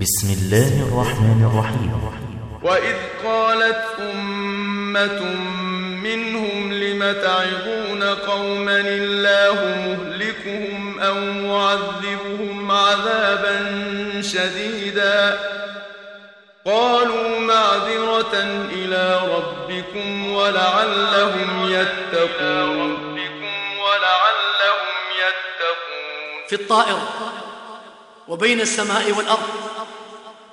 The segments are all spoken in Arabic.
بسم الله الرحمن الرحيم. وإذ قالت أمة منهم لم تعظون قوما الله مهلكهم أو معذبهم عذابا شديدا. قالوا معذرة إلى ربكم ولعلهم يتقون. ولعلهم يتقون. في الطائر. وبين السماء والأرض.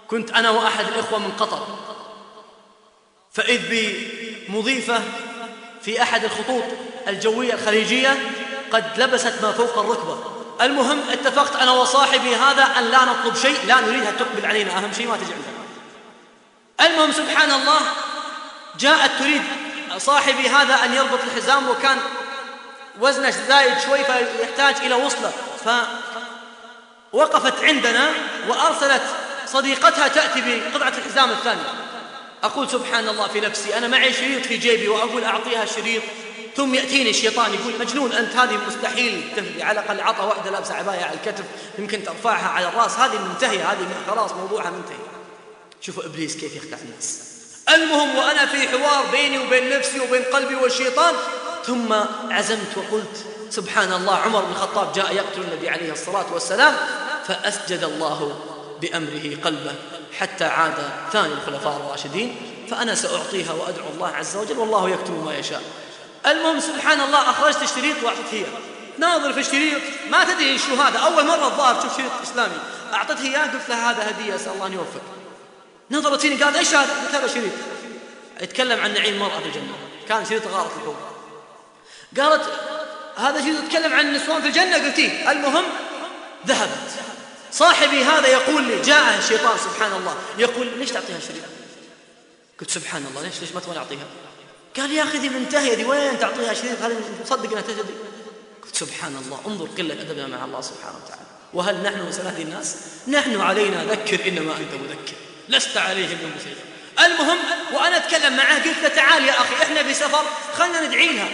كنت أنا وأحد الإخوة من قطر. فإذ بمضيفة في أحد الخطوط الجوية الخليجية قد لبست ما فوق الركبة. المهم اتفقت أنا وصاحبي هذا أن لا نطلب شيء لا نريدها تقبل علينا. أهم شيء ما تجي عندنا. المهم سبحان الله جاءت تريد صاحبي هذا أن يربط الحزام وكان وزنه زايد شوي فيحتاج إلى وصلة. فوقفت عندنا وأرسلت صديقتها تأتي بقطعة الحزام الثانية. أقول سبحان الله في نفسي أنا معي شريط في جيبي وأقول أعطيها شريط. ثم يأتيني الشيطان يقول مجنون أنت هذه مستحيل على الأقل عطى واحدة لابسة عباية على الكتف يمكن ترفعها على الرأس. هذه منتهية هذه خلاص موضوعها منتهي. شوفوا إبليس كيف يخدع الناس. المهم وأنا في حوار بيني وبين نفسي وبين قلبي والشيطان. ثم عزمت وقلت سبحان الله عمر بن الخطاب جاء يقتل النبي عليه الصلاة والسلام. فأسجد الله بأمره قلبه حتى عاد ثاني الخلفاء الراشدين فأنا سأعطيها وأدعو الله عز وجل والله يكتب ما يشاء. المهم سبحان الله أخرجت الشريط وأعطت هي. ناظر في الشريط ما تدري شو هذا. أول مرة الظاهر تشوف شريط إسلامي. أعطتها إياه قلت لها هذا هدية أسأل الله أن يوفق. نظرت فيني قالت إيش هذا؟ قلت هذا شريط. يتكلم عن نعيم المرأة في الجنة. كان شريط غارة الحور قالت هذا شريط يتكلم عن النسوان في الجنة قلت إيه. المهم ذهبت. صاحبي هذا يقول لي جاء الشيطان سبحان الله يقول ليش تعطيها شريط قلت سبحان الله ليش ليش ما تبغى أعطيها؟ قال يا أخي ذي منتهية ذي وين تعطيها شريط هل تصدق أنها تهدي قلت سبحان الله انظر قلة أدبنا مع الله سبحانه وتعالى. وهل نحن مثل هذه الناس؟ نحن علينا ذكر إنما أنت مذكر. لست عليهم بمسيطر المهم وأنا أتكلم معه قلت له تعال يا أخي إحنا في سفر خلنا ندعي لها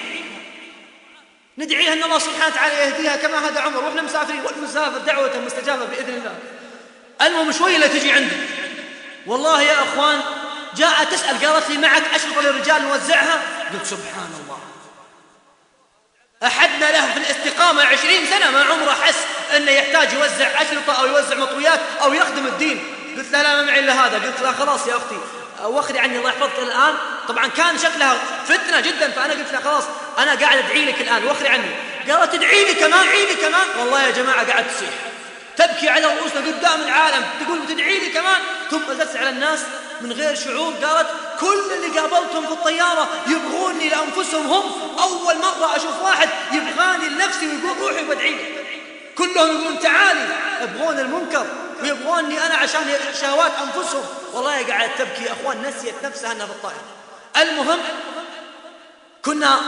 ندعيها أن الله سبحانه وتعالى يهديها كما هدى عمر. وإحنا مسافرين. والمسافر دعوة مستجابة بإذن الله. المهم شوي لا تجي عندي. والله يا أخوان جاءت تسأل قالت لي معك أشرطة للرجال نوزعها؟ قلت سبحان الله. أحدنا له في الاستقامة عشرين سنة ما عمره حس أنه يحتاج يوزع أشرطة أو يوزع مطويات أو يخدم الدين. قلت لا لا ما معي إلا هذا. قلت لا خلاص يا أختي. واخذي عني الله يحفظك الآن. طبعا كان شكلها فتنة جدا فأنا قلت لها خلاص. أنا قاعد أدعي لك الآن واخذي عني. قالت تدعي لي كمان تدعي لي كمان. والله يا جماعة قاعد تصيح. تبكي على رؤوسنا قدام العالم تقول بتدعي لي كمان. ثم أزدت على الناس من غير شعور قالت كل اللي قابلتهم في الطيارة يبغوني لأنفسهم هم. أول مرة أشوف واحد يبغاني لنفسي ويقول روحي وادعي كلهم يقولون تعالي يبغون المنكر ويبغوني أنا عشان شهوات أنفسهم. والله قاعدة تبكي يا أخوان نسيت نفسها أنها في الطائرة. المهم كنا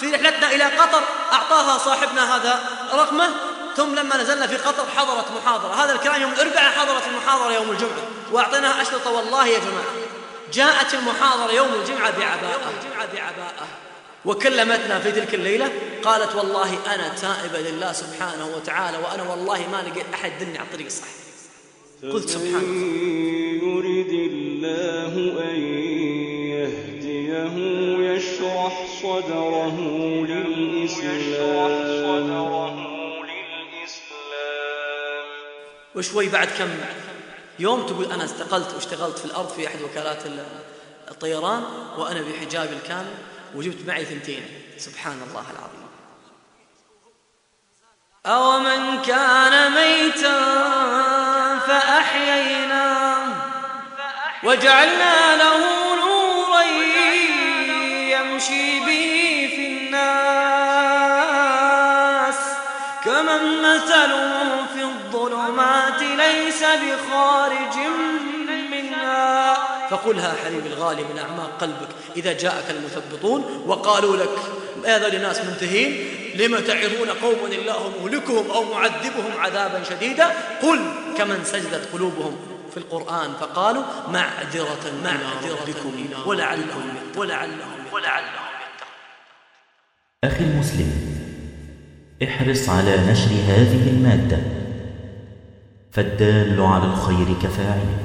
في رحلتنا إلى قطر أعطاها صاحبنا هذا رقمه ثم لما نزلنا في قطر حضرت محاضرة. هذا الكلام يوم الأربعاء حضرت المحاضرة يوم الجمعة. وأعطيناها أشرطة والله يا جماعة. جاءت المحاضرة يوم الجمعة بعباءة. وكلمتنا في تلك الليلة قالت والله أنا تائبة لله سبحانه وتعالى وأنا والله ما لقيت أحد دلني على الطريق الصح قلت سبحان الله يرد الله أن وشوي بعد كم يوم تقول أنا استقلت واشتغلت في الأرض في أحد وكالات الطيران وأنا بحجابي الكامل وجبت معي ثنتين. سبحان الله العظيم. أومن كان ميتا فأحييناه وجعلنا له نورا يمشي به في الناس كمن مثله في ليس بخارج منها. فقلها حبيبي الغالي من أعماق قلبك إذا جاءك المثبطون وقالوا لك هذول الناس منتهين؟ لم تعظون قوما الله مهلكهم أو معذبهم عذابا شديدا؟ قل كمن سجدت قلوبهم في القرآن فقالوا معذرة معذرة ولعلهم ولعلهم ولعلهم أخي المسلم احرص على نشر هذه المادة. فالدال على الخير كفاعله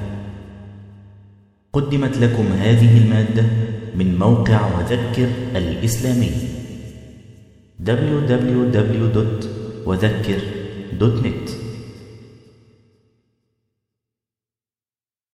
قدمت لكم هذه المادة من موقع وذكر الإسلامي. www.وذكر.net